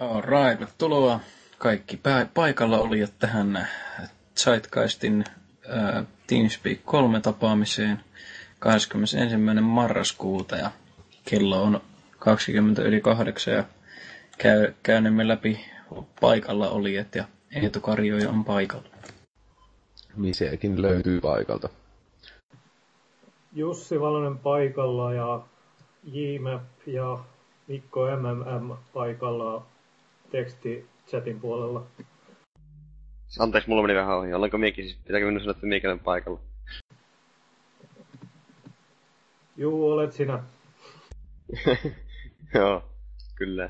Alright, tervetuloa kaikki paikalla olijat tähän Zeitgeistin äh, Teamspeak 3 tapaamiseen 21. marraskuuta ja kello on 20 yli 8 ja käy, käynnemme läpi paikalla olijat ja Eetu Karjoja on paikalla. Misekin löytyy paikalta. Jussi Valonen paikalla ja JMAP ja Mikko MMM paikalla tekstichatin puolella. Anteeksi, mulla meni vähän ohi. Olenko miekin siis, pitääkö minun sanoa, että miekin olen paikalla? Juu, olet sinä. Joo, kyllä.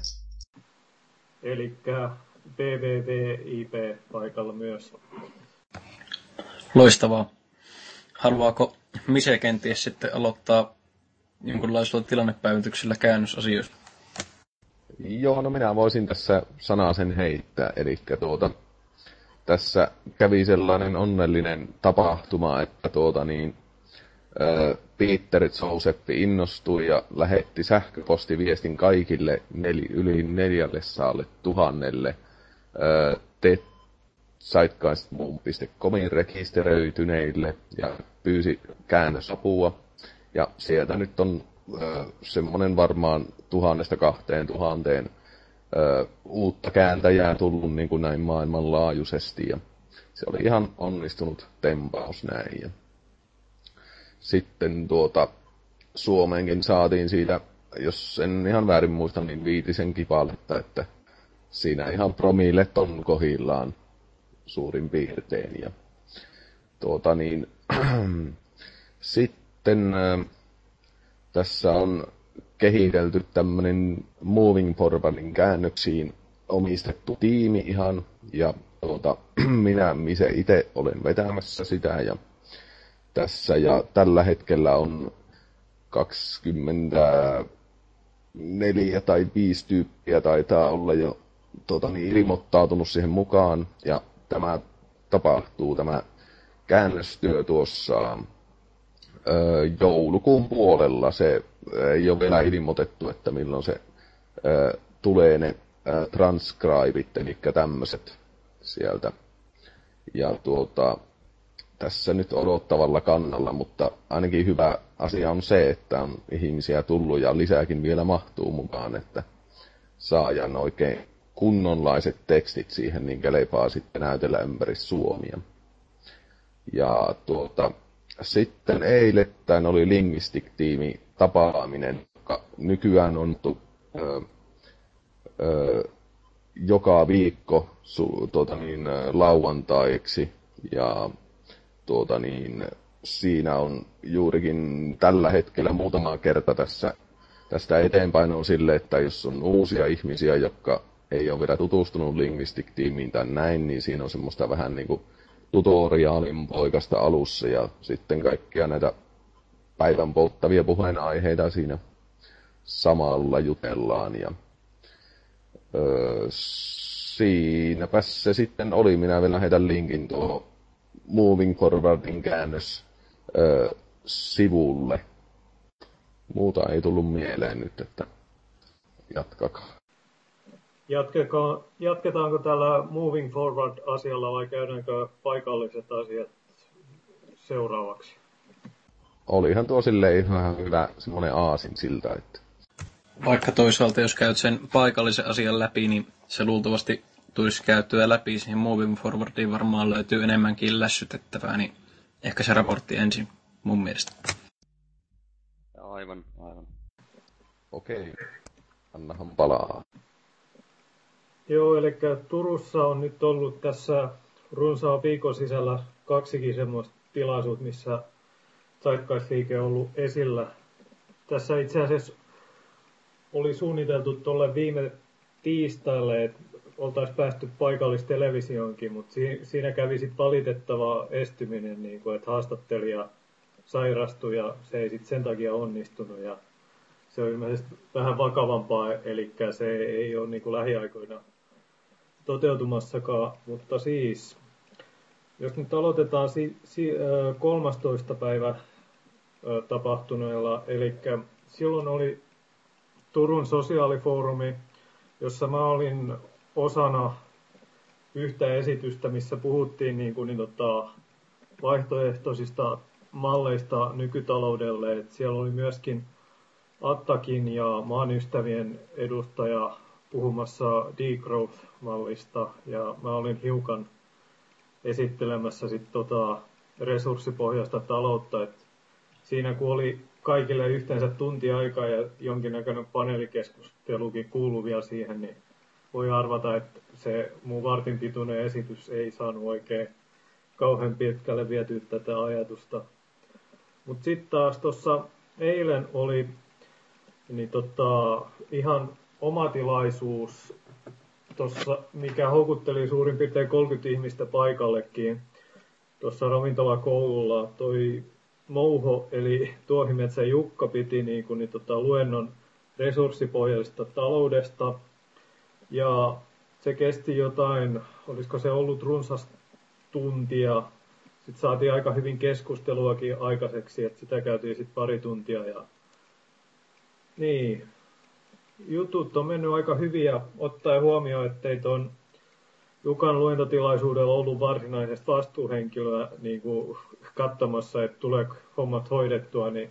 Elikkä BBVIP paikalla myös. Loistavaa. Haluaako Mise kenties sitten aloittaa jonkunlaisella tilannepäivityksellä käännösasioista? Joo, no minä voisin tässä sanaa sen heittää. Eli tuota, tässä kävi sellainen onnellinen tapahtuma, että tuota niin, Peter Joseph innostui ja lähetti sähköpostiviestin kaikille neli, yli neljälle saalle tuhannelle te zeitgeist.comin rekisteröityneille ja pyysi käännösapua. Ja sieltä nyt on semmoinen varmaan tuhannesta kahteen tuhanteen ö, uutta kääntäjää tullut niin kuin näin maailmanlaajuisesti. Ja se oli ihan onnistunut tempaus näin. Ja sitten tuota, Suomeenkin saatiin siitä, jos en ihan väärin muista, niin viitisen kipaletta, että siinä ihan promillet on kohillaan suurin piirtein. Ja tuota niin, sitten tässä on kehitelty tämmöinen Moving Forwardin käännöksiin omistettu tiimi ihan, ja tuota, minä itse olen vetämässä sitä, ja tässä, ja tällä hetkellä on 24 tai 5 tyyppiä taitaa olla jo tuota, niin, ilmoittautunut siihen mukaan, ja tämä tapahtuu, tämä käännöstyö tuossa joulukuun puolella. Se ei ole vielä ilmoitettu, että milloin se tulee ne transcribit, eli tämmöiset sieltä. Ja tuota, tässä nyt odottavalla kannalla, mutta ainakin hyvä asia on se, että on ihmisiä tullut ja lisääkin vielä mahtuu mukaan, että saajan oikein kunnonlaiset tekstit siihen, niin kelepaa sitten näytellä ympäri Suomia. Ja tuota, sitten eilettäin oli Linguistic-tiimi tapaaminen, joka nykyään on tu, ö, ö, joka viikko su, tuota niin, lauantaiksi. Ja tuota niin, siinä on juurikin tällä hetkellä muutama kerta tässä, tästä eteenpäin on sille, että jos on uusia ihmisiä, jotka ei ole vielä tutustunut Linguistic-tiimiin tai näin, niin siinä on semmoista vähän niin kuin tutoriaalin poikasta alussa ja sitten kaikkia näitä päivän polttavia puheenaiheita siinä samalla jutellaan. Ja, öö, siinäpä se sitten oli. Minä vielä heitän linkin tuohon Moving Forwardin käännös öö, sivulle. Muuta ei tullut mieleen nyt, että jatkakaa. Jatkeko, jatketaanko tällä Moving Forward-asialla vai käydäänkö paikalliset asiat seuraavaksi? Olihan tuo silleen ihan hyvä semmoinen aasin siltä, että... Vaikka toisaalta, jos käyt sen paikallisen asian läpi, niin se luultavasti tulisi käyttöä läpi. Siihen Moving Forwardiin varmaan löytyy enemmänkin lässytettävää, niin ehkä se raportti ensin mun mielestä. Aivan, aivan. Okei. Annahan palaa. Joo, eli Turussa on nyt ollut tässä runsaan viikon sisällä kaksikin semmoista tilaisuutta, missä Zeitgeist-liike on ollut esillä. Tässä itse asiassa oli suunniteltu tuolle viime tiistaille, että oltaisiin päästy paikallistelevisioonkin, mutta siinä kävi sitten valitettava estyminen, niin kuin, että haastattelija sairastui ja se ei sitten sen takia onnistunut. Ja se on ilmeisesti vähän vakavampaa, eli se ei ole niin kuin lähiaikoina toteutumassakaan, mutta siis, jos nyt aloitetaan si, si, 13. päivä tapahtuneella, eli silloin oli Turun sosiaalifoorumi, jossa mä olin osana yhtä esitystä, missä puhuttiin niin kuin, niin, tota, vaihtoehtoisista malleista nykytaloudelle. Et siellä oli myöskin Attakin ja maan ystävien edustaja puhumassa degrowth-mallista ja mä olin hiukan esittelemässä sit tota resurssipohjaista taloutta. Et siinä kun oli kaikille yhteensä tunti aikaa ja jonkinnäköinen paneelikeskustelukin kuuluu vielä siihen, niin voi arvata, että se mun vartin pituinen esitys ei saanut oikein kauhean pitkälle vietyä tätä ajatusta. Mutta sitten taas tuossa eilen oli niin tota, ihan oma tilaisuus, tossa, mikä houkutteli suurin piirtein 30 ihmistä paikallekin tuossa ravintolakoululla. Toi Mouho, eli Tuohimetsä Jukka piti niin kuin, niin tota, luennon resurssipohjaisesta taloudesta. Ja se kesti jotain, olisiko se ollut runsas tuntia. Sitten saatiin aika hyvin keskusteluakin aikaiseksi, että sitä käytiin sitten pari tuntia. Ja... Niin, jutut on mennyt aika hyviä, ottaen huomioon, ettei tuon Jukan luentotilaisuudella ollut varsinaisesti vastuuhenkilöä niin kuin katsomassa, että tulee hommat hoidettua, niin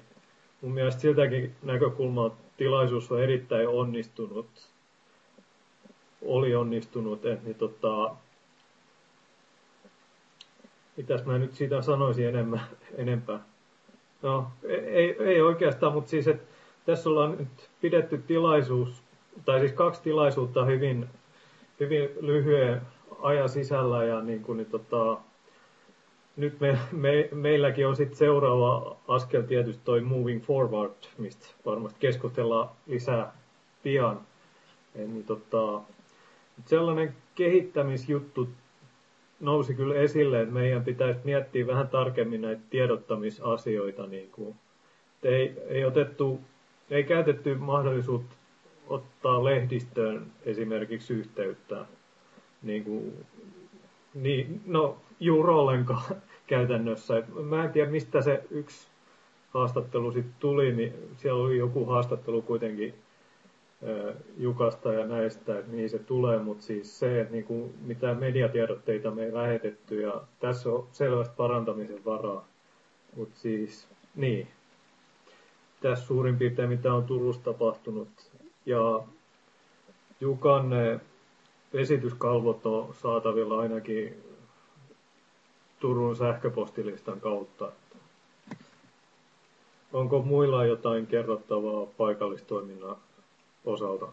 mun mielestä siltäkin näkökulmalta tilaisuus on erittäin onnistunut. Oli onnistunut, että niin tota, mitäs mä nyt siitä sanoisin enemmän, enempää. No, ei, ei oikeastaan, mutta siis, että tässä ollaan nyt pidetty tilaisuus, tai siis kaksi tilaisuutta hyvin, hyvin lyhyen ajan sisällä ja niin kuin, niin tota, nyt me, me, meilläkin on sitten seuraava askel tietysti toi moving forward, mistä varmasti keskustellaan lisää pian. Niin tota, sellainen kehittämisjuttu nousi kyllä esille, että meidän pitäisi miettiä vähän tarkemmin näitä tiedottamisasioita. Niin kuin, ei, ei, otettu, ei käytetty mahdollisuutta ottaa lehdistöön esimerkiksi yhteyttä. Niin kuin, niin, no, juuri ollenkaan käytännössä. Mä en tiedä, mistä se yksi haastattelu sitten tuli, niin siellä oli joku haastattelu kuitenkin Jukasta ja näistä, että mihin se tulee, mutta siis se, että niinku, mitä mediatiedotteita me ei lähetetty ja tässä on selvästi parantamisen varaa. Mutta siis, niin, tässä suurin piirtein mitä on Turussa tapahtunut. Ja Jukan esityskalvot on saatavilla ainakin Turun sähköpostilistan kautta. Onko muilla jotain kerrottavaa paikallistoiminnan osalta?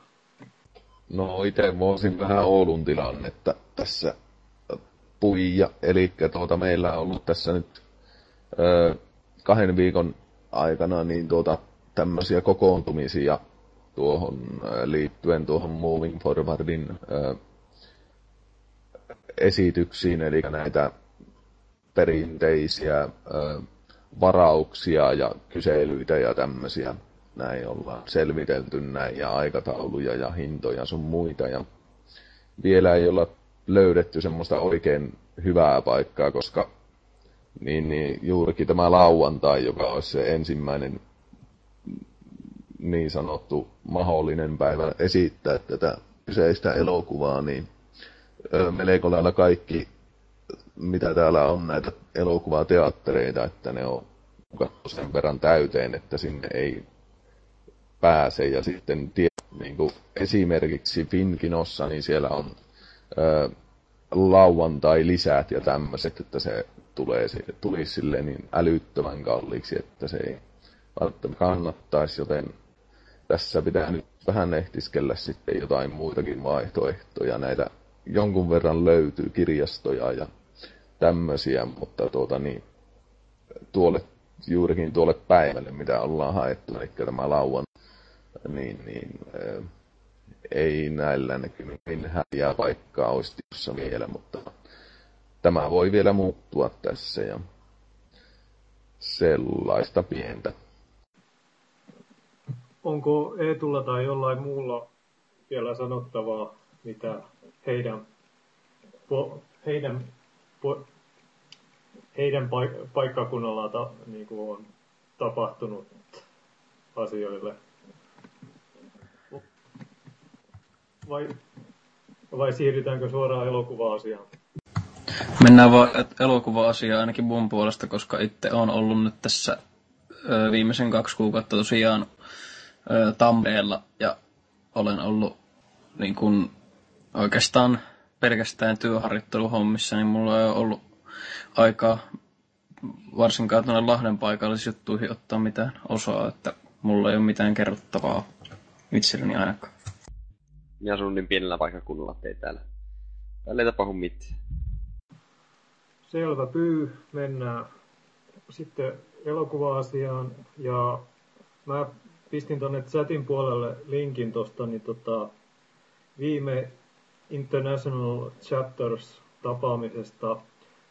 No itse voisin vähän Oulun tilannetta tässä puija. Eli tuota, meillä on ollut tässä nyt ö, kahden viikon aikana niin tuota, tämmöisiä kokoontumisia tuohon liittyen tuohon Moving Forwardin ö, esityksiin, eli näitä perinteisiä ö, varauksia ja kyselyitä ja tämmöisiä. Näin ollaan selvitelty näin ja aikatauluja ja hintoja sun muita. Ja vielä ei olla löydetty semmoista oikein hyvää paikkaa, koska niin, niin juurikin tämä lauantai, joka olisi se ensimmäinen niin sanottu mahdollinen päivä esittää tätä kyseistä elokuvaa, niin melko lailla kaikki mitä täällä on näitä elokuvateattereita, että ne on sen verran täyteen, että sinne ei pääse. Ja sitten tie, niin kuin esimerkiksi Finkinossa, niin siellä on ö, lauantai-lisät ja tämmöiset, että se tulee, tulisi silleen niin älyttömän kalliiksi, että se ei välttämättä kannattaisi, joten tässä pitää nyt vähän ehtiskellä sitten jotain muitakin vaihtoehtoja. Näitä jonkun verran löytyy kirjastoja ja tämmöisiä, mutta tuota niin, tuolle, juurikin tuolle päivälle, mitä ollaan haettu, eli tämä lauan, niin, niin ää, ei näillä näkymin häviää paikkaa olisi vielä, mutta tämä voi vielä muuttua tässä ja sellaista pientä. Onko Eetulla tai jollain muulla vielä sanottavaa, mitä heidän, heidän heidän paik- paikkakunnallaan ta, niin kuin on tapahtunut asioille. vai, vai siirrytäänkö suoraan elokuva-asiaan? Mennään vaan elokuva-asiaan ainakin mun puolesta, koska itse on ollut nyt tässä ö, viimeisen kaksi kuukautta tosiaan ö, Tampeella ja olen ollut niin kun, oikeastaan pelkästään työharjoitteluhommissa, niin mulla ei ollut aikaa varsinkaan tuonne Lahden paikallisjuttuihin ottaa mitään osaa, että mulla ei ole mitään kerrottavaa itselleni ainakaan. Ja asun niin pienellä paikkakunnalla, ettei täällä. Täällä ei tapahdu mitään. Selvä pyy, mennään sitten elokuva-asiaan. Ja mä pistin tonne chatin puolelle linkin tosta, niin tota, viime International Chapters tapaamisesta.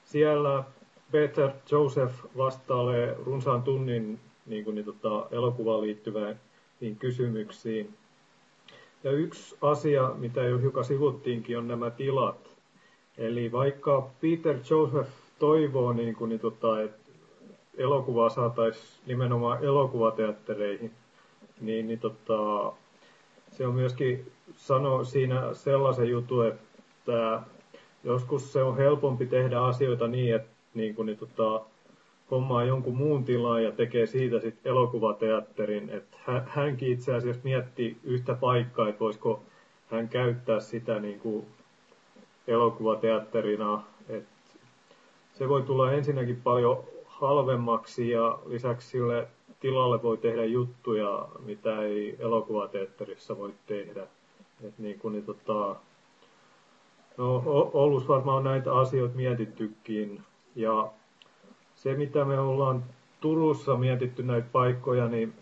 Siellä Peter Joseph vastailee runsaan tunnin niin kuin, niin, tota, elokuvaan liittyvään niin kysymyksiin. Ja yksi asia, mitä jo hiukan sivuttiinkin, on nämä tilat. Eli vaikka Peter Joseph toivoo, niin kuin, niin, tota, että elokuvaa saataisiin nimenomaan elokuvateattereihin, niin, niin tota, se on myöskin sano siinä sellaisen jutun, että joskus se on helpompi tehdä asioita niin, että niin kuin, niin, tota, hommaa jonkun muun tilaan ja tekee siitä sitten elokuvateatterin. Että hänkin itse asiassa mietti yhtä paikkaa, että voisiko hän käyttää sitä niin kuin elokuvateatterina. Et se voi tulla ensinnäkin paljon halvemmaksi ja lisäksi sille tilalle voi tehdä juttuja, mitä ei elokuvateatterissa voi tehdä. Et niin kuin, niin tota, no, Oulussa varmaan näitä asioita mietittykin. Ja se, mitä me ollaan Turussa mietitty näitä paikkoja, niin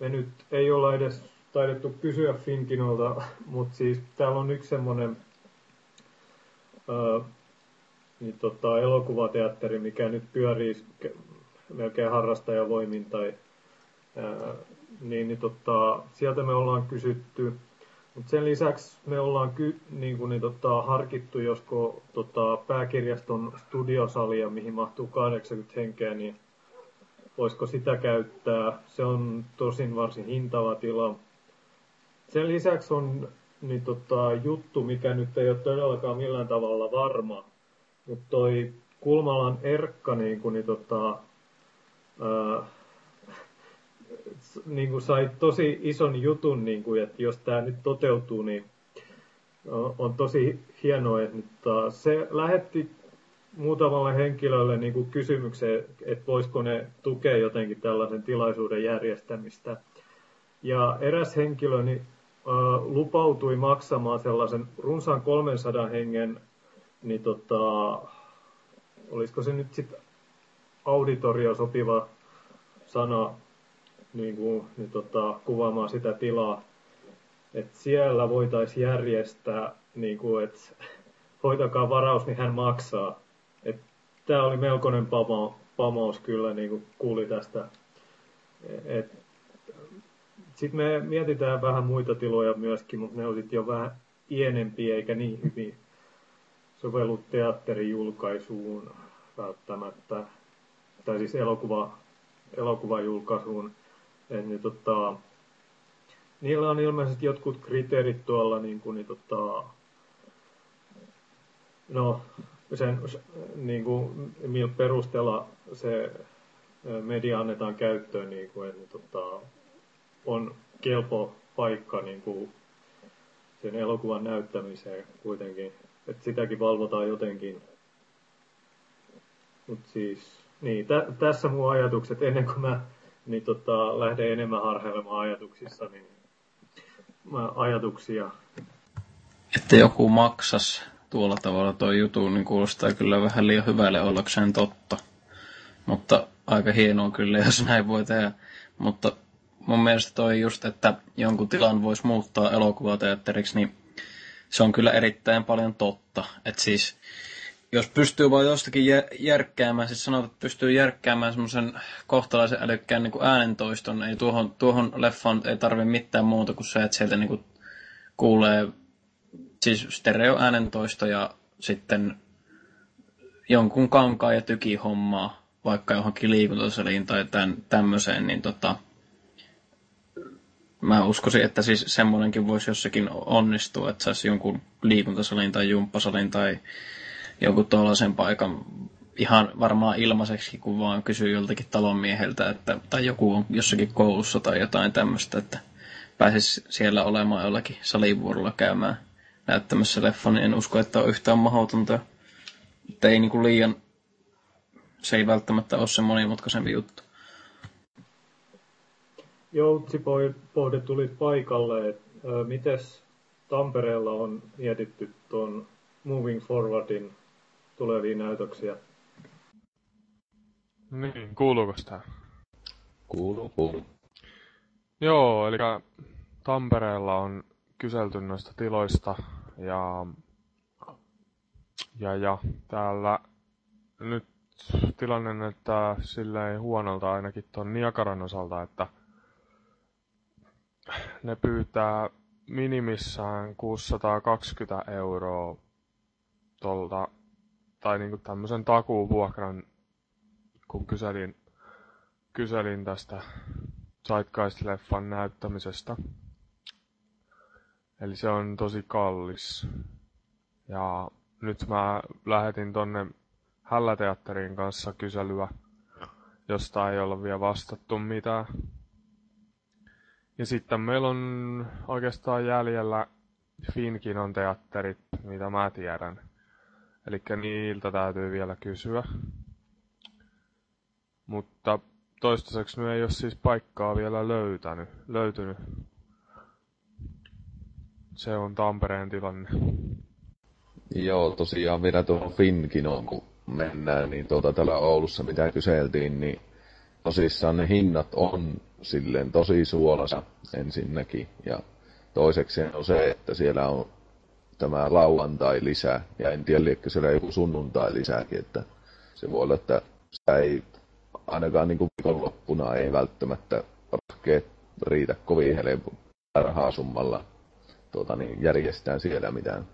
me nyt ei olla edes taidettu kysyä Finkinolta, mutta siis täällä on yksi semmoinen niin tota, elokuvateatteri, mikä nyt pyörii melkein harrastajavoimin tai ää, niin, niin tota, sieltä me ollaan kysytty. Mutta sen lisäksi me ollaan ky, niin kuin, niin, tota, harkittu, josko tota, pääkirjaston studiosalia, mihin mahtuu 80 henkeä, niin voisiko sitä käyttää. Se on tosin varsin hintava tila. Sen lisäksi on niin, tota, juttu, mikä nyt ei ole todellakaan millään tavalla varma, mutta toi Kulmalan Erkka niin kuin, niin, tota, ää, niin kuin sai tosi ison jutun, niin kuin, että jos tämä nyt toteutuu, niin on tosi hienoa, että se lähetti muutamalle henkilölle niin kuin kysymyksen, että voisiko ne tukea jotenkin tällaisen tilaisuuden järjestämistä. Ja eräs henkilö niin, lupautui maksamaan sellaisen runsaan 300 hengen, niin tota, olisiko se nyt sitten auditorio sopiva sana niin kuin, niin tota, kuvaamaan sitä tilaa, että siellä voitaisiin järjestää, niin kuin, että hoitakaa varaus, niin hän maksaa. Tämä oli melkoinen pamo, pamous kyllä, niin kuin kuuli tästä. Sitten me mietitään vähän muita tiloja myöskin, mutta ne on jo vähän pienempiä eikä niin hyvin sovellu teatterijulkaisuun välttämättä, tai siis elokuva, elokuvajulkaisuun. Niin, tota, niillä on ilmeisesti jotkut kriteerit tuolla, niin kuin, niin, tota, no, sen, niin kuin, millä perusteella se media annetaan käyttöön, niin kuin, niin, tota, on kelpo paikka niin kuin, sen elokuvan näyttämiseen kuitenkin. Että sitäkin valvotaan jotenkin. Mutta siis, niin, tä, tässä mun ajatukset ennen kuin mä niin tota, lähden enemmän harhailemaan ajatuksissa, niin mä ajatuksia. Että joku maksas tuolla tavalla tuo jutu, niin kuulostaa kyllä vähän liian hyvälle ollakseen totta. Mutta aika hienoa kyllä, jos näin voi tehdä. Mutta mun mielestä toi just, että jonkun tilan voisi muuttaa elokuvateatteriksi, niin se on kyllä erittäin paljon totta. Että siis jos pystyy vaan jostakin järkkäämään, siis sanotaan, että pystyy järkkäämään semmoisen kohtalaisen älykkään niin äänentoiston, ei tuohon, tuohon leffaan ei tarvitse mitään muuta kuin se, että sieltä niin kuin kuulee siis stereoäänentoisto ja sitten jonkun kankaan ja tykihommaa, vaikka johonkin liikuntasaliin tai tämän, tämmöiseen, niin tota, mä uskoisin, että siis semmoinenkin voisi jossakin onnistua, että saisi jonkun liikuntasalin tai jumppasalin tai jonkun tuollaisen paikan ihan varmaan ilmaiseksi, kun vaan kysyy joltakin talonmieheltä, että, tai joku on jossakin koulussa tai jotain tämmöistä, että pääsisi siellä olemaan jollakin salivuorolla käymään näyttämässä leffa, niin en usko, että on yhtään mahdotonta. Että ei niin liian, se ei välttämättä ole se monimutkaisempi juttu. Joutsipohde tuli paikalle. Mites Tampereella on mietitty tuon Moving Forwardin tulevia näytöksiä? Niin, kuuluuko sitä? Kuuluu, kuuluu. Joo, eli Tampereella on kyselty noista tiloista ja, ja, ja täällä nyt tilanne näyttää silleen huonolta ainakin tuon Niakaran osalta, että ne pyytää minimissään 620 euroa tolta, tai niinku tämmöisen takuuvuokran, kun kyselin, kyselin tästä Zeitgeist-leffan näyttämisestä. Eli se on tosi kallis. Ja nyt mä lähetin tonne Hälläteatterin kanssa kyselyä, josta ei olla vielä vastattu mitään. Ja sitten meillä on oikeastaan jäljellä Finkinon teatterit, mitä mä tiedän. Eli niiltä täytyy vielä kysyä. Mutta toistaiseksi nyt ei ole siis paikkaa vielä löytänyt, löytynyt. Se on Tampereen tilanne. Joo, tosiaan vielä tuohon Finkinoon, kun mennään, niin tuota, täällä Oulussa, mitä kyseltiin, niin tosissaan ne hinnat on silleen tosi suolassa ensinnäkin. Ja toiseksi on se, että siellä on tämä lauantai lisää, ja en tiedä, liekö siellä joku sunnuntai lisääkin, että se voi olla, että sitä ei ainakaan niin viikonloppuna ei välttämättä rahkeet riitä kovin helppo rahasummalla tuota, niin järjestetään siellä mitään.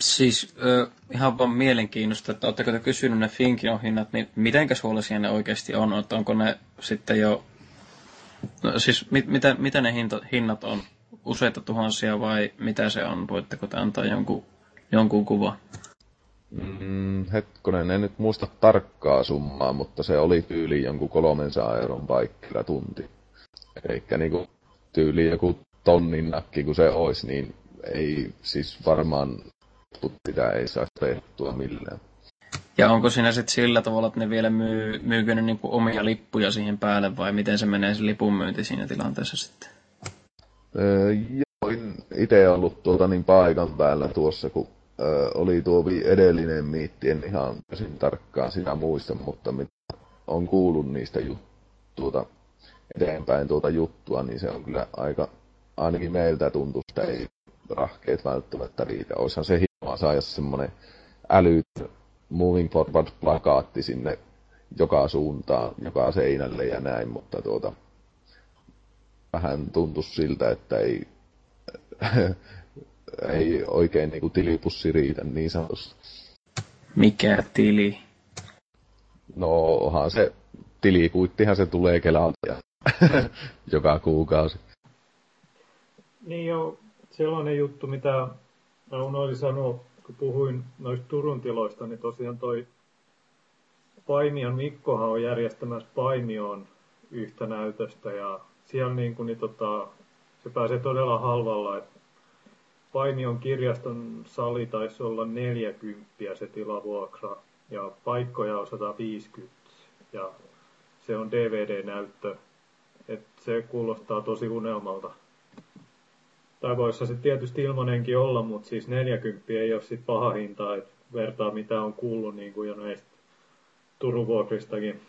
Siis ö, ihan vaan mielenkiinnosta, että oletteko te kysynyt ne Finkinon hinnat, niin mitenkä suolaisia ne oikeasti on? Että onko ne sitten jo, no, siis mit, mitä, mitä ne hinta, hinnat on? Useita tuhansia vai mitä se on? Voitteko te antaa jonkun, jonkun kuva? Mm, hetkonen, en nyt muista tarkkaa summaa, mutta se oli tyyli jonkun 300 euron paikkilla tunti. Eli niinku tyyli joku tonnin nakki, kun se olisi, niin ei siis varmaan sitä ei saa tehtyä millään. Ja onko siinä sitten sillä tavalla, että ne vielä myy, myykö ne niinku omia lippuja siihen päälle vai miten se menee se lipun myynti siinä tilanteessa sitten? Öö, joo, itse ollut tuota niin paikan päällä tuossa, kun öö, oli tuo edellinen miitti, en ihan tosin tarkkaan sitä muista, mutta mitä on kuullut niistä jut, tuota, eteenpäin tuota juttua, niin se on kyllä aika, ainakin meiltä tuntuu, että ei rahkeet välttämättä riitä. Olisihan se hienoa saada semmoinen älyt moving forward plakaatti sinne joka suuntaan, joka seinälle ja näin, mutta tuota, vähän tuntuu siltä, että ei, ei oikein niin kuin tilipussi riitä niin sanotusti. Mikä tili? No onhan se, tilikuittihan se tulee Kelalta ja joka kuukausi. Niin jo, sellainen juttu, mitä mä unohdin sanoa, kun puhuin noista Turun tiloista, niin tosiaan toi Paimion Mikkohan on järjestämässä Paimioon yhtä näytöstä ja siellä niin kuin, niin tota, se pääsee todella halvalla. että Paimion kirjaston sali taisi olla 40 se tilavuokra ja paikkoja on 150 ja se on DVD-näyttö. Et se kuulostaa tosi unelmalta. Tai voisi se tietysti ilmanenkin olla, mutta siis 40 ei ole sit paha hinta, että vertaa mitä on kuullut niin kuin jo näistä Turun vuokristakin.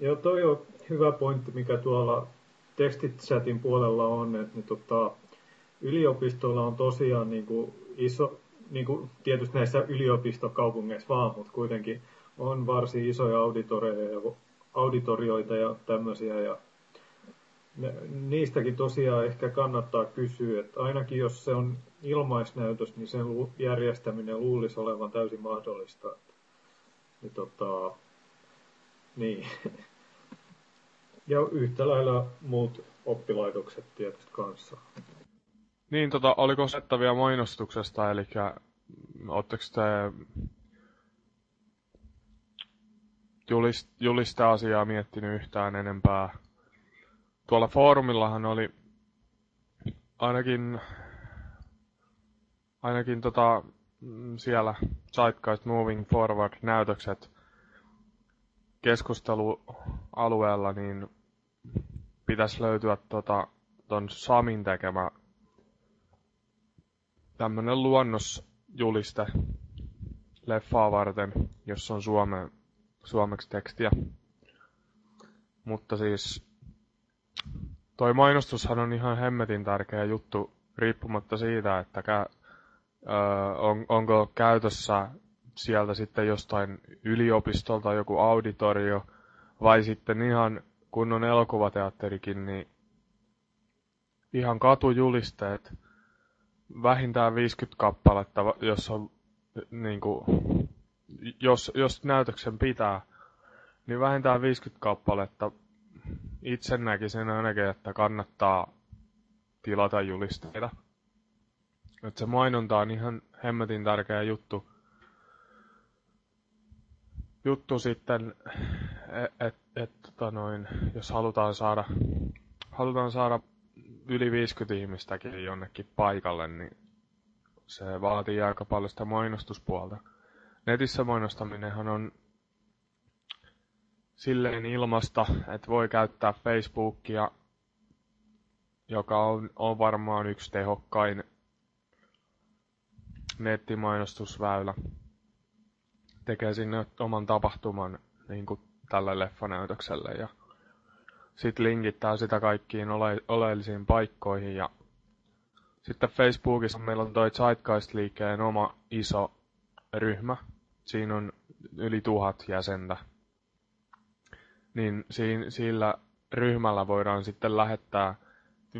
Joo, toi on hyvä pointti, mikä tuolla tekstichatin puolella on, että niin tota, yliopistolla on tosiaan niin kuin iso, niin kuin tietysti näissä yliopistokaupungeissa vaan, mutta kuitenkin on varsin isoja auditorioita ja tämmöisiä. Ja niistäkin tosiaan ehkä kannattaa kysyä, että ainakin jos se on ilmaisnäytös, niin sen järjestäminen luulisi olevan täysin mahdollista. Niin, tota, niin. Ja yhtä lailla muut oppilaitokset tietysti kanssa. Niin, tota, oliko osettavia mainostuksesta, eli oletteko te julist, julista asiaa miettinyt yhtään enempää? Tuolla foorumillahan oli ainakin, ainakin tota, siellä Zeitgeist Moving Forward näytökset keskustelualueella, niin pitäisi löytyä tota, ton Samin tekemä tämmönen luonnosjuliste leffaa varten, jossa on suome, suomeksi tekstiä. Mutta siis toi mainostushan on ihan hemmetin tärkeä juttu, riippumatta siitä, että kä, öö, on, onko käytössä sieltä sitten jostain yliopistolta joku auditorio, vai sitten ihan kunnon elokuvateatterikin, niin ihan katujulisteet, vähintään 50 kappaletta, jos on niin kuin, jos, jos näytöksen pitää, niin vähintään 50 kappaletta itse näkisin ainakin, että kannattaa tilata julisteita. Että se mainonta on ihan hemmetin tärkeä juttu. Juttu sitten, että et, et, tota noin, jos halutaan saada, halutaan saada yli 50 ihmistäkin jonnekin paikalle, niin se vaatii aika paljon sitä mainostuspuolta. Netissä mainostaminenhan on silleen ilmasta, että voi käyttää Facebookia, joka on, on varmaan yksi tehokkain nettimainostusväylä. Tekee sinne oman tapahtuman niin kuin tällä leffanäytökselle ja sitten linkittää sitä kaikkiin ole, oleellisiin paikkoihin ja sitten Facebookissa meillä on toi Zeitgeist-liikkeen oma iso ryhmä. Siinä on yli tuhat jäsentä. Niin siinä, sillä ryhmällä voidaan sitten lähettää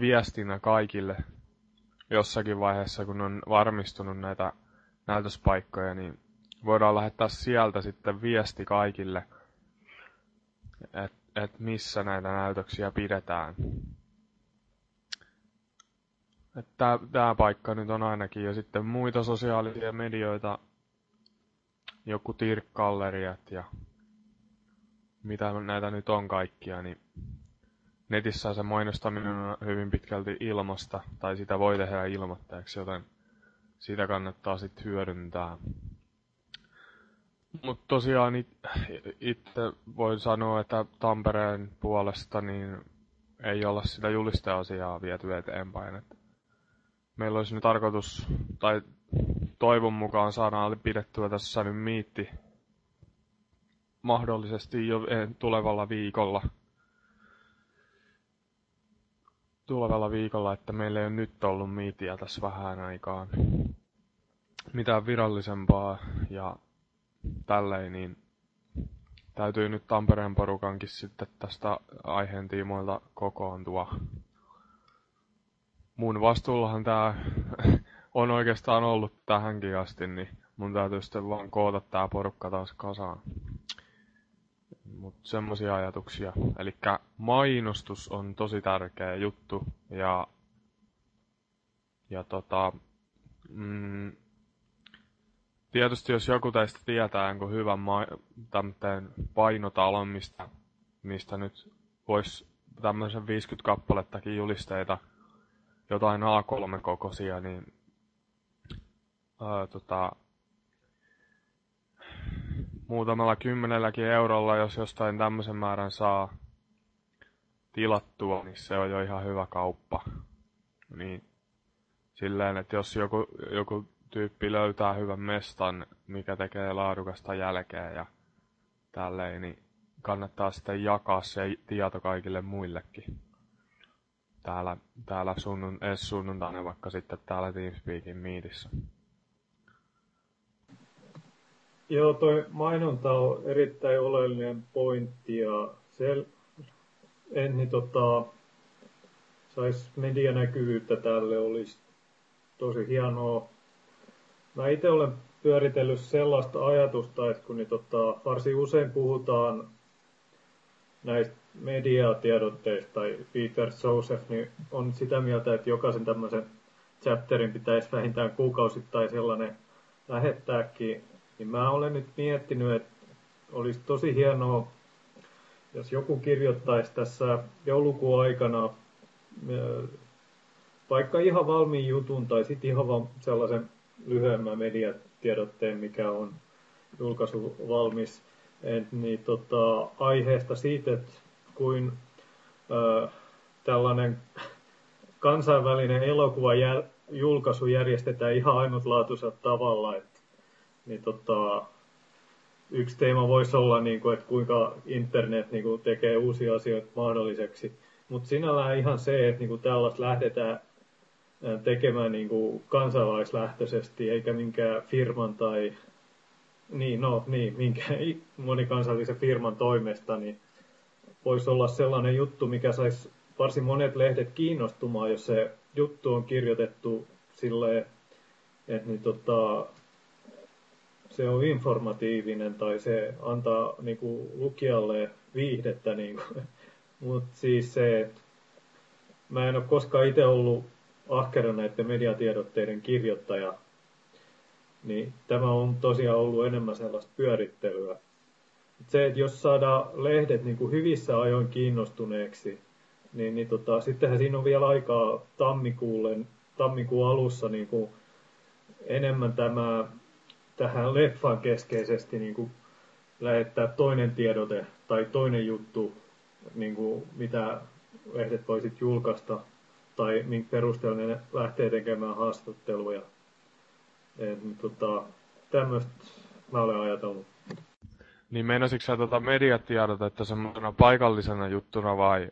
viestinä kaikille jossakin vaiheessa, kun on varmistunut näitä näytöspaikkoja, niin voidaan lähettää sieltä sitten viesti kaikille, että et missä näitä näytöksiä pidetään. Tämä paikka nyt on ainakin ja sitten muita sosiaalisia medioita, joku tirkkalleriat ja mitä näitä nyt on kaikkia, niin netissä se mainostaminen on hyvin pitkälti ilmasta, tai sitä voi tehdä ilmoittajaksi, joten sitä kannattaa sitten hyödyntää. Mutta tosiaan itse voin sanoa, että Tampereen puolesta niin ei olla sitä julisteasiaa viety eteenpäin. Et meillä olisi nyt tarkoitus, tai toivon mukaan saadaan pidettyä tässä nyt miitti mahdollisesti jo tulevalla viikolla. Tulevalla viikolla, että meillä ei ole nyt ollut miitiä tässä vähän aikaan. Mitään virallisempaa ja tälleen, niin täytyy nyt Tampereen porukankin sitten tästä aiheen tiimoilta kokoontua. Mun vastuullahan tää on oikeastaan ollut tähänkin asti, niin mun täytyy sitten vaan koota tää porukka taas kasaan. Mut semmosia ajatuksia. Eli mainostus on tosi tärkeä juttu ja, ja tota, mm, tietysti jos joku teistä tietää onko hyvän ma- painotalon, mistä, mistä nyt voisi tämmöisen 50 kappalettakin julisteita, jotain A3-kokoisia, niin ää, tota, muutamalla kymmenelläkin eurolla, jos jostain tämmöisen määrän saa tilattua, niin se on jo ihan hyvä kauppa. Niin silleen, että jos joku, joku tyyppi löytää hyvän mestan, mikä tekee laadukasta jälkeä ja tälleen, niin kannattaa sitten jakaa se tieto kaikille muillekin. Täällä, täällä sunnun, edes sunnuntaina vaikka sitten täällä Teamspeakin miitissä. Joo, toi mainonta on erittäin oleellinen pointti ja se Enni tota, saisi medianäkyvyyttä tälle olisi tosi hienoa Mä itse olen pyöritellyt sellaista ajatusta, että kun niin tota, varsin usein puhutaan näistä mediatiedotteista tai Peter Joseph niin on sitä mieltä, että jokaisen tämmöisen chapterin pitäisi vähintään kuukausittain sellainen lähettääkin. Niin mä olen nyt miettinyt, että olisi tosi hienoa, jos joku kirjoittaisi tässä joulukuun aikana vaikka ihan valmiin jutun tai sitten ihan vaan sellaisen lyhyemmän mediatiedotteen, mikä on julkaisu valmis, niin tota, aiheesta siitä, että kuin ö, tällainen kansainvälinen elokuva julkaisu järjestetään ihan ainutlaatuisella tavalla. Et, niin tota, yksi teema voisi olla, niin kuin, että kuinka internet niin kuin, tekee uusia asioita mahdolliseksi. Mutta sinällään ihan se, että niin kuin, tällaista lähdetään tekemään niin kuin, kansalaislähtöisesti, eikä minkään firman tai niin, no, niin, minkä monikansallisen firman toimesta, niin voisi olla sellainen juttu, mikä saisi varsin monet lehdet kiinnostumaan, jos se juttu on kirjoitettu silleen, että niin tota, se on informatiivinen tai se antaa niin kuin, lukijalle viihdettä. Niin Mutta siis se, että mä en ole koskaan itse ollut ahkera näiden mediatiedotteiden kirjoittaja, niin tämä on tosiaan ollut enemmän sellaista pyörittelyä. Se, että jos saadaan lehdet niin kuin hyvissä ajoin kiinnostuneeksi, niin, niin tota, sittenhän siinä on vielä aikaa tammikuulle, tammikuun alussa niin kuin enemmän tämä, tähän leffan keskeisesti niin kuin lähettää toinen tiedote tai toinen juttu, niin kuin mitä lehdet voisit julkaista tai minkä perusteella ne lähtee tekemään haastatteluja. Tota, tämmöistä mä olen ajatellut. Niin meinasitko sä tuota mediatiedotetta semmoisena paikallisena juttuna vai,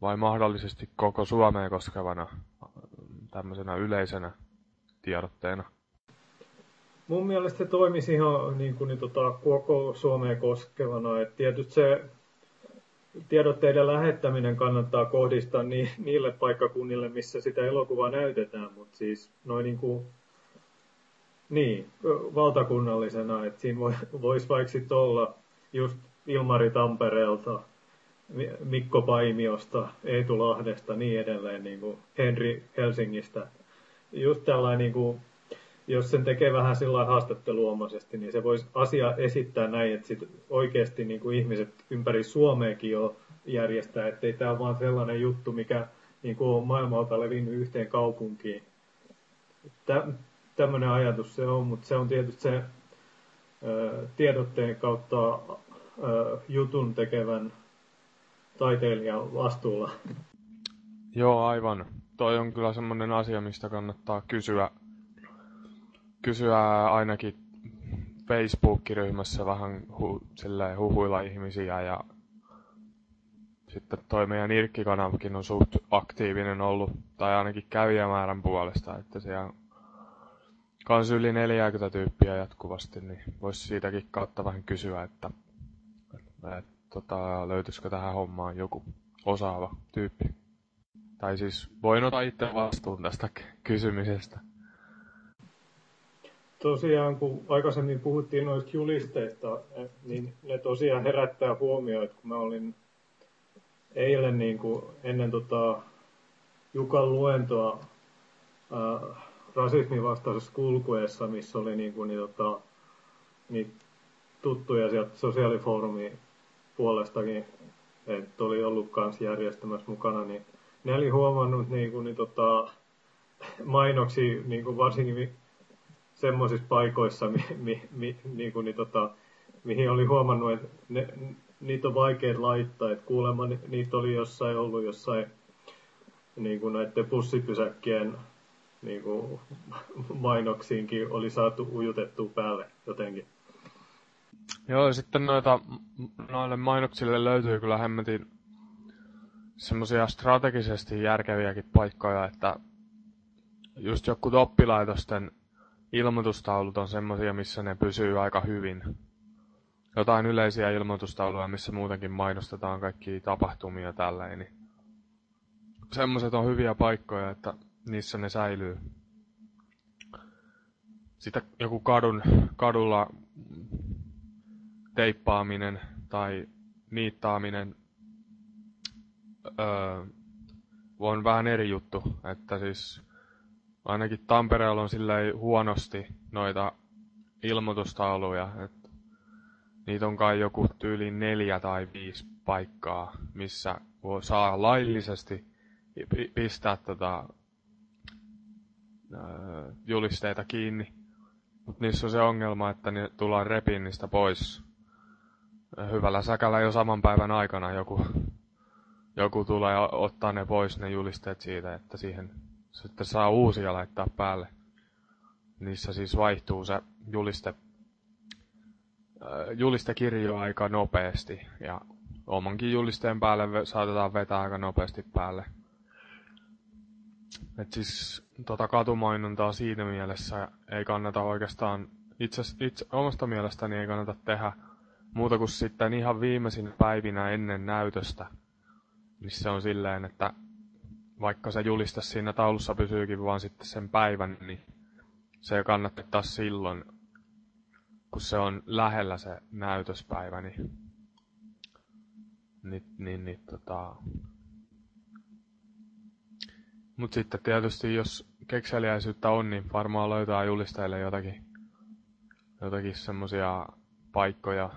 vai mahdollisesti koko Suomeen koskevana tämmöisenä yleisenä tiedotteena? Mun mielestä se toimisi ihan niin kuin, niin, tota, koko Suomeen koskevana. Et tietysti se tiedotteiden lähettäminen kannattaa kohdistaa ni, niille paikkakunnille, missä sitä elokuvaa näytetään, mutta siis noin niin kuin niin, valtakunnallisena, että siinä voi, voisi vaikka olla just Ilmari Tampereelta, Mikko Paimiosta, Eetu Lahdesta, niin edelleen, niin kuin Henri Helsingistä. Just tällainen, niin kuin, jos sen tekee vähän sillä haastatteluomaisesti, niin se voisi asia esittää näin, että sit oikeasti niin kuin ihmiset ympäri Suomeakin jo järjestää, ettei tämä ole vaan sellainen juttu, mikä niin kuin on maailmalta levinnyt yhteen kaupunkiin tämmöinen ajatus se on, mutta se on tietysti se ö, tiedotteen kautta ö, jutun tekevän taiteilijan vastuulla. Joo, aivan. Toi on kyllä semmoinen asia, mistä kannattaa kysyä, kysyä ainakin Facebook-ryhmässä vähän hu, huhuilla ihmisiä ja sitten toi meidän Irkki-kanavakin on suht aktiivinen ollut, tai ainakin kävijämäärän puolesta, että siellä kans yli 40 tyyppiä jatkuvasti, niin voisi siitäkin kautta vähän kysyä, että, että, että tota, löytyisikö tähän hommaan joku osaava tyyppi. Tai siis voin ottaa itse vastuun tästä kysymisestä. Tosiaan, kun aikaisemmin puhuttiin noista julisteista, niin ne tosiaan herättää huomioon, että kun mä olin eilen niin kuin ennen tota Jukan luentoa ää, rasismin vastaisessa kulkueessa, missä oli niin kuin, niin, tota, niin tuttuja sieltä sosiaalifoorumin puolestakin, että oli ollut kanssa järjestämässä mukana, niin ne oli huomannut niin kuin, niin, tota, mainoksi niin kuin varsinkin semmoisissa paikoissa, mi, mi, mi, niin kuin, niin, tota, mihin oli huomannut, että ne, niitä on vaikea laittaa. Että kuulemma niitä oli jossain ollut jossain niin kuin näiden bussipysäkkien niin kuin mainoksiinkin oli saatu ujutettua päälle jotenkin. Joo, sitten noita, noille mainoksille löytyy kyllä hemmetin semmoisia strategisesti järkeviäkin paikkoja, että just joku oppilaitosten ilmoitustaulut on semmoisia, missä ne pysyy aika hyvin. Jotain yleisiä ilmoitustauluja, missä muutenkin mainostetaan kaikki tapahtumia tälleen, niin semmoiset on hyviä paikkoja, että niissä ne säilyy. Sitten joku kadun, kadulla teippaaminen tai niittaaminen öö, on vähän eri juttu, että siis ainakin Tampereella on silleen huonosti noita ilmoitustauluja, että niitä on kai joku tyyli neljä tai viisi paikkaa, missä saa laillisesti pistää tota, julisteita kiinni. Mutta niissä on se ongelma, että ne tullaan repiin niistä pois. Hyvällä säkällä jo saman päivän aikana joku, joku tulee ottaa ne pois, ne julisteet siitä, että siihen sitten saa uusia laittaa päälle. Niissä siis vaihtuu se juliste, julistekirjo aika nopeasti ja omankin julisteen päälle saatetaan vetää aika nopeasti päälle. Et siis tota katumainontaa siinä mielessä ei kannata oikeastaan, itse, itse omasta mielestäni ei kannata tehdä muuta kuin sitten ihan viimeisin päivinä ennen näytöstä, missä on silleen, että vaikka se julista siinä taulussa pysyykin vaan sitten sen päivän, niin se kannattaa silloin, kun se on lähellä se näytöspäivä, niin, niin, niin, niin tota, mutta sitten tietysti jos kekseliäisyyttä on, niin varmaan löytää julistajille jotakin, jotakin semmosia paikkoja,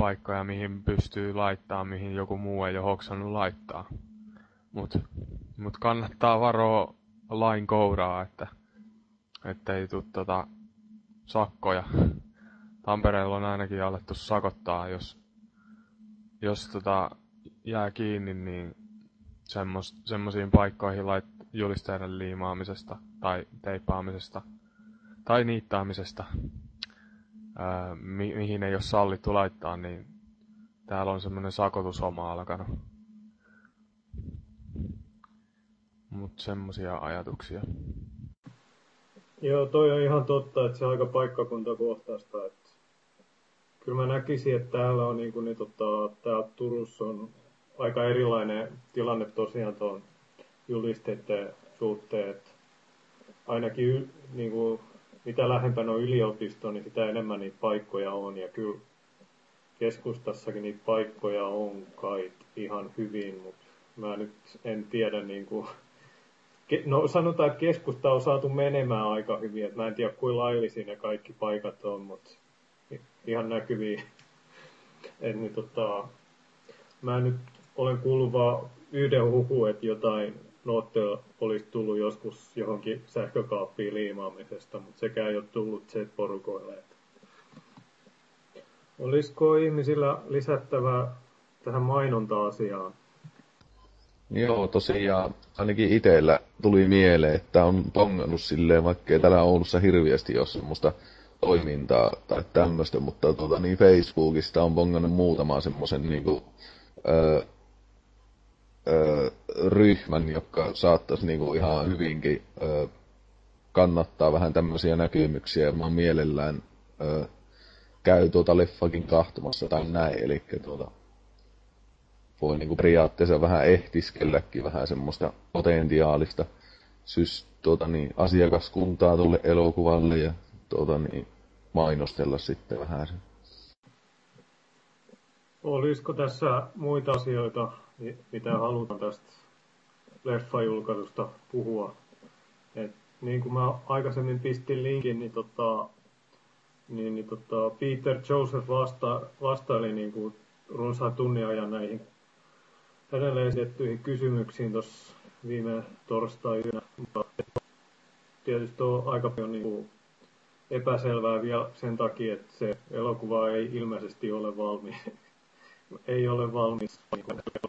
paikkoja, mihin pystyy laittaa, mihin joku muu ei ole hoksannut laittaa. Mut, mut kannattaa varoa lain kouraa, että ettei tuu tota sakkoja. Tampereella on ainakin alettu sakottaa, jos, jos tota jää kiinni, niin semmoisiin paikkoihin lait, julisteiden liimaamisesta tai teippaamisesta tai niittaamisesta, ää, mi- mihin ei ole sallittu laittaa, niin täällä on semmoinen sakotushoma alkanut. Mutta semmoisia ajatuksia. Joo, toi on ihan totta, että se on aika paikkakuntakohtaista. Että kyllä mä näkisin, että täällä on niin kuin, niin, tota, täällä Turussa on aika erilainen tilanne tosiaan tuon julisteiden suhteen. Ainakin niin kuin, mitä lähempänä on yliopisto, niin sitä enemmän niitä paikkoja on. Ja kyllä keskustassakin niitä paikkoja on kai ihan hyvin, mutta mä nyt en tiedä niin kuin, No sanotaan, että keskusta on saatu menemään aika hyvin. että mä en tiedä, kuinka laillisia ne kaikki paikat on, mutta ihan näkyviä. Et, niin, tota, mä nyt olen kuullut vaan yhden huhu, että jotain nootteja olisi tullut joskus johonkin sähkökaappiin liimaamisesta, mutta sekään ei ole tullut Z-porukoille. Olisiko ihmisillä lisättävää tähän mainonta-asiaan? Joo, tosiaan ainakin itsellä tuli mieleen, että on pongannut silleen, vaikka ei täällä Oulussa hirviästi ole semmoista toimintaa tai tämmöistä, mutta tuota, niin Facebookista on pongannut muutamaa semmoisen niin kuin, öö, ö, ryhmän, joka saattaisi niinku ihan hyvinkin ö, kannattaa vähän tämmöisiä näkemyksiä. Mä mielellään ö, käy tuota leffakin kahtomassa tai näin. Eli tuota, voi niinku periaatteessa vähän ehtiskelläkin vähän semmoista potentiaalista sys, tuota, niin, asiakaskuntaa tuolle elokuvalle ja tuota, niin, mainostella sitten vähän sen. Olisiko tässä muita asioita, mitä halutaan tästä leffajulkaisusta puhua. Et niin kuin mä aikaisemmin pistin linkin, niin, tota, niin, niin tota Peter Joseph vasta, vastaili niin kuin runsaan tunnin ajan näihin hänelle esitettyihin kysymyksiin tuossa viime torstai-yönä. Tietysti on aika paljon niin kuin epäselvää vielä sen takia, että se elokuva ei ilmeisesti ole valmis ei ole valmis,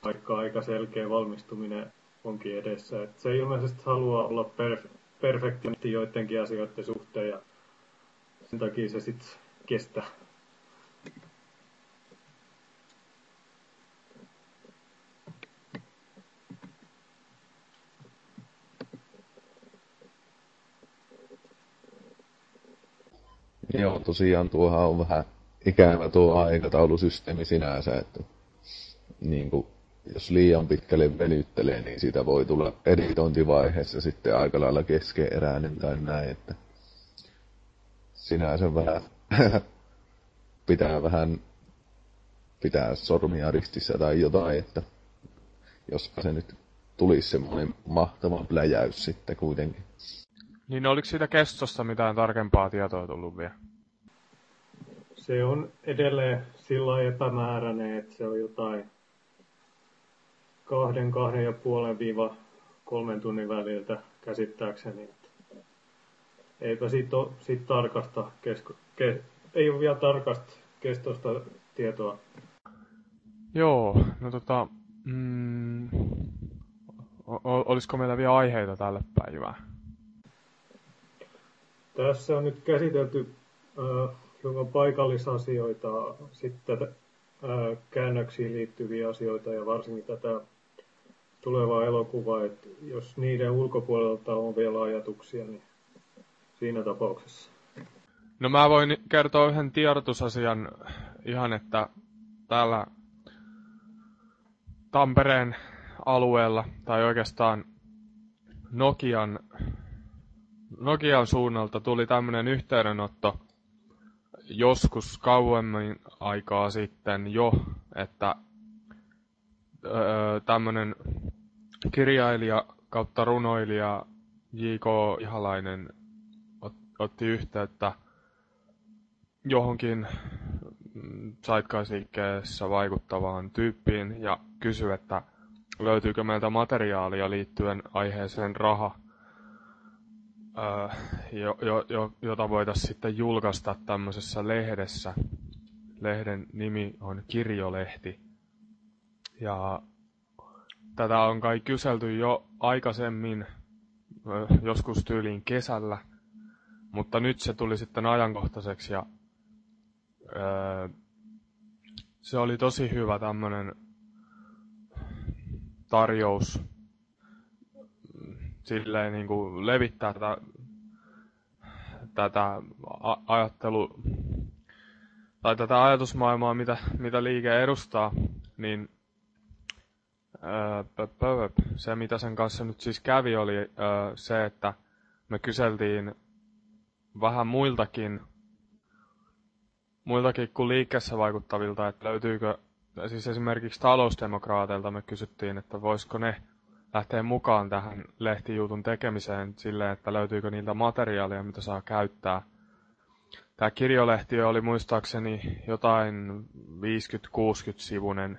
vaikka aika selkeä valmistuminen onkin edessä. Et se ilmeisesti haluaa olla perf- perfekti joidenkin asioiden suhteen ja sen takia se sitten kestää. Joo, tosiaan tuohan on vähän ikävä tuo aikataulusysteemi sinänsä, että niin kuin, jos liian pitkälle venyttelee, niin siitä voi tulla editointivaiheessa sitten aika lailla keskeeräinen tai näin, että sinänsä vähän pitää vähän pitää sormia ristissä tai jotain, että jos se nyt tulisi semmoinen mahtava pläjäys sitten kuitenkin. Niin oliko siitä kestosta mitään tarkempaa tietoa tullut vielä? Se on edelleen sillä epämääräinen, että se on jotain kahden, kahden ja puolen viiva kolmen tunnin väliltä käsittääkseni. Eipä siitä ole siitä tarkasta kesko, ke, ei ole vielä tarkasta kestosta tietoa. Joo, no tota, mm, olisiko meillä vielä aiheita tälle päivään? Tässä on nyt käsitelty hiukan paikallisasioita, sitten käännöksiin liittyviä asioita ja varsinkin tätä tulevaa elokuvaa, että jos niiden ulkopuolelta on vielä ajatuksia, niin siinä tapauksessa. No mä voin kertoa yhden tiedotusasian ihan, että täällä Tampereen alueella, tai oikeastaan Nokian, Nokian suunnalta tuli tämmöinen yhteydenotto joskus kauemmin aikaa sitten jo, että öö, tämmöinen kirjailija kautta runoilija J.K. Ihalainen ot, otti yhteyttä johonkin zeitgeist vaikuttavaan tyyppiin ja kysyi, että löytyykö meiltä materiaalia liittyen aiheeseen raha, jo, jo, jo, jota voitaisiin sitten julkaista tämmöisessä lehdessä. Lehden nimi on Kirjolehti. Ja tätä on kai kyselty jo aikaisemmin, joskus tyyliin kesällä, mutta nyt se tuli sitten ajankohtaiseksi ja öö, se oli tosi hyvä tämmönen tarjous silleen niin kuin levittää tätä, tätä ajattelu tai tätä ajatusmaailmaa, mitä, mitä liike edustaa, niin öö, se mitä sen kanssa nyt siis kävi oli öö, se, että me kyseltiin vähän muiltakin muiltakin kuin liikkeessä vaikuttavilta, että löytyykö, siis esimerkiksi talousdemokraateilta me kysyttiin, että voisiko ne lähteä mukaan tähän lehtijutun tekemiseen silleen, että löytyykö niiltä materiaalia, mitä saa käyttää. Tämä kirjolehti oli muistaakseni jotain 50-60 sivunen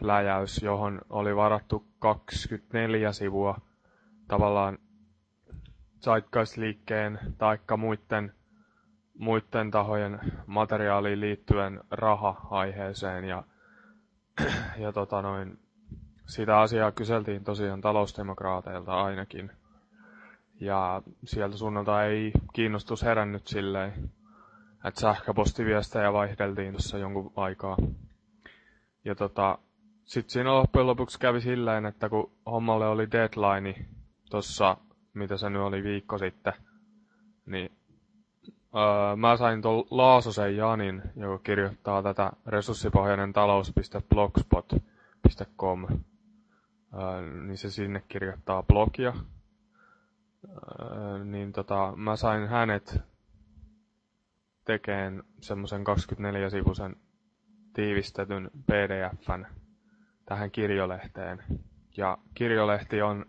läjäys, johon oli varattu 24 sivua tavallaan Zeitgeist-liikkeen taikka muiden muiden tahojen materiaaliin liittyen raha-aiheeseen ja, ja tota noin, sitä asiaa kyseltiin tosiaan talousdemokraateilta ainakin. Ja sieltä suunnalta ei kiinnostus herännyt silleen, että sähköpostiviestejä vaihdeltiin tuossa jonkun aikaa. Ja tota, sitten siinä loppujen lopuksi kävi silleen, että kun hommalle oli deadline tuossa, mitä se nyt oli viikko sitten, niin Öö, mä sain tuon Laasosen Janin, joka kirjoittaa tätä resurssipohjainen talous.blogspot.com, öö, niin se sinne kirjoittaa blogia. Öö, niin tota, mä sain hänet tekeen semmoisen 24-sivuisen tiivistetyn PDFn tähän kirjolehteen. Ja kirjolehti on,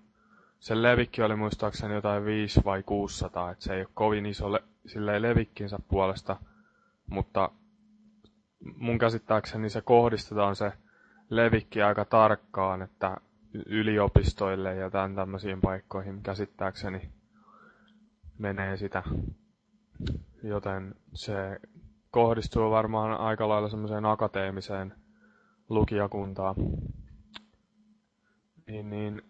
sen levikki oli muistaakseni jotain 5 vai 600, että se ei ole kovin iso le- silleen levikkinsä puolesta, mutta mun käsittääkseni se kohdistetaan se levikki aika tarkkaan, että yliopistoille ja tämän tämmöisiin paikkoihin käsittääkseni menee sitä. Joten se kohdistuu varmaan aika lailla semmoiseen akateemiseen lukijakuntaan. Niin, niin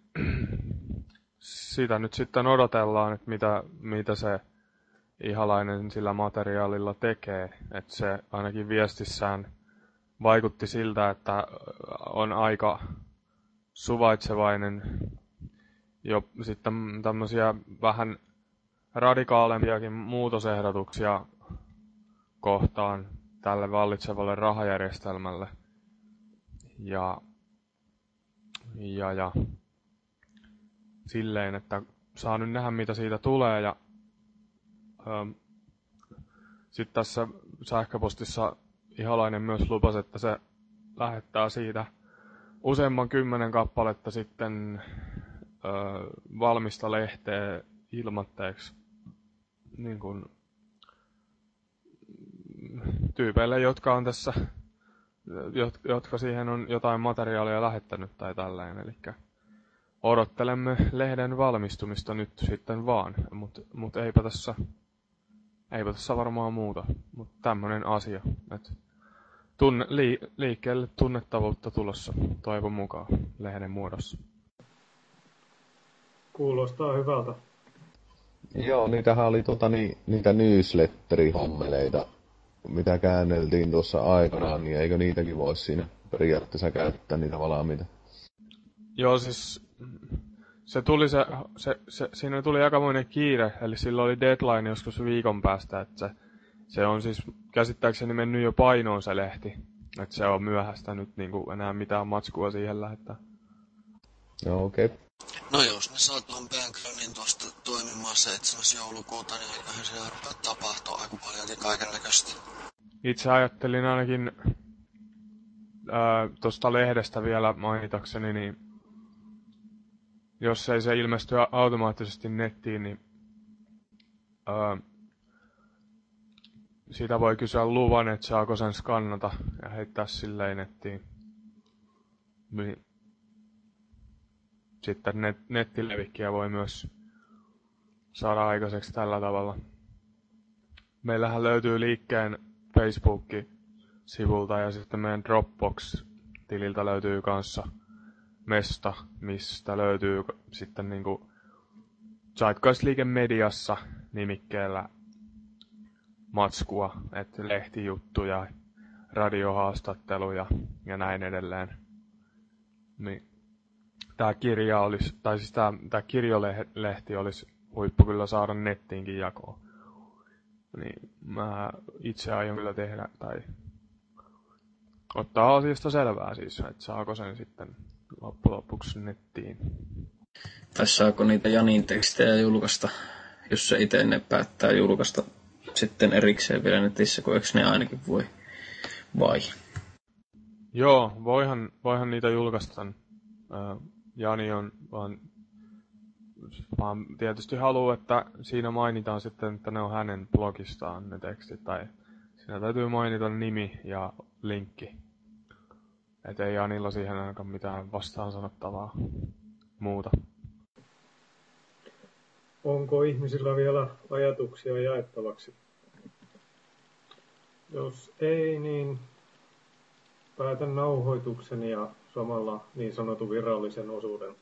sitä nyt sitten odotellaan, että mitä, mitä se Ihalainen sillä materiaalilla tekee. Että se ainakin viestissään vaikutti siltä, että on aika suvaitsevainen jo sitten tämmöisiä vähän radikaalempiakin muutosehdotuksia kohtaan tälle vallitsevalle rahajärjestelmälle. Ja, ja, ja silleen, että saa nyt nähdä mitä siitä tulee ja Ähm, Sitten tässä sähköpostissa Ihalainen myös lupasi, että se lähettää siitä useamman kymmenen kappaletta sitten ö, valmista lehteä ilmatteeksi niin kuin, tyypeille, jotka on tässä, jotka siihen on jotain materiaalia lähettänyt tai tällainen. Eli odottelemme lehden valmistumista nyt sitten vaan, mutta mut eipä tässä eipä tässä varmaan muuta, mutta tämmöinen asia, että tunne, li, liikkeelle tunnettavuutta tulossa toivon mukaan lehden muodossa. Kuulostaa hyvältä. Joo, niitähän oli tota, niin, niitä newsletteri-hommeleita, mitä käänneltiin tuossa aikanaan, niin eikö niitäkin voisi siinä periaatteessa käyttää niitä valmiita? Joo, siis se tuli se, se, se, siinä tuli aikamoinen kiire, eli silloin oli deadline joskus viikon päästä, että se, se on siis käsittääkseni mennyt jo painoon se lehti. Että se on myöhäistä nyt niin kuin enää mitään matskua siihen lähettää. Joo, okei. Okay. No jos ne saa tuon backgroundin tuosta toimimaan 7. joulukuuta, niin eiköhän se rupea tapahtua aika paljon kaiken näköistä. Itse ajattelin ainakin tuosta lehdestä vielä mainitakseni, niin jos ei se ilmesty automaattisesti nettiin, niin ää, siitä voi kysyä luvan, että saako sen skannata ja heittää silleen nettiin. Sitten net, nettilevikkiä voi myös saada aikaiseksi tällä tavalla. Meillähän löytyy liikkeen Facebook-sivulta ja sitten meidän Dropbox-tililtä löytyy kanssa mesta, mistä löytyy sitten niinku Zeitgeist-liike mediassa nimikkeellä matskua, että lehtijuttuja, radiohaastatteluja ja näin edelleen. Niin tämä kirja olisi, tai siis tämä, tämä kirjolehti olisi huippu kyllä saada nettiinkin jakoon. Niin mä itse aion kyllä tehdä, tai ottaa asiasta selvää siis, että saako sen sitten loppujen lopuksi nettiin. Tai saako niitä Janin tekstejä julkaista, jos se itse ne päättää julkaista sitten erikseen vielä netissä, kun eikö ne ainakin voi, vai? Joo, voihan, voihan niitä julkaista. Jani on vaan, vaan tietysti haluaa, että siinä mainitaan sitten, että ne on hänen blogistaan ne tekstit, tai siinä täytyy mainita nimi ja linkki. Että ei Janilla siihen ainakaan mitään vastaan sanottavaa muuta. Onko ihmisillä vielä ajatuksia jaettavaksi? Jos ei, niin päätän nauhoituksen ja samalla niin sanotun virallisen osuuden